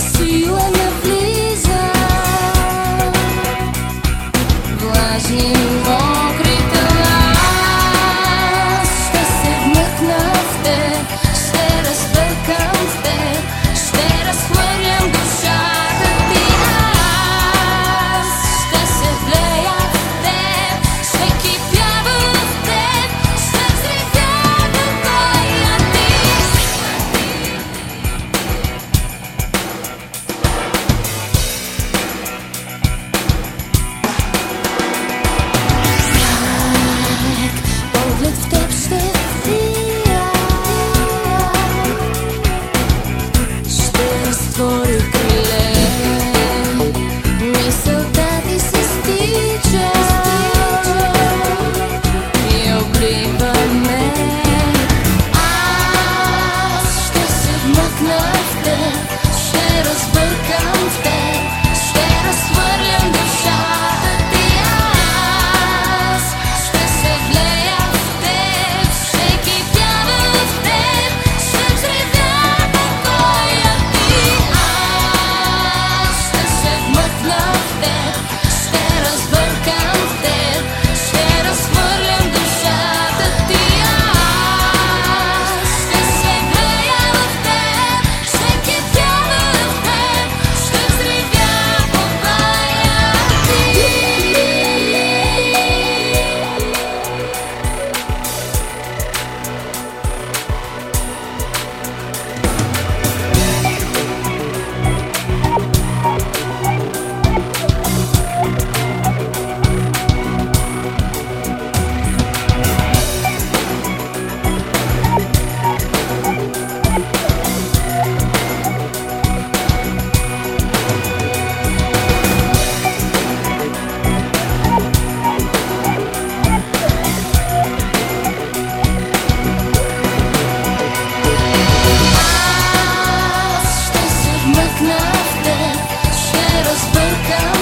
see you again. Welcomes back. na wdech się rozbłąkam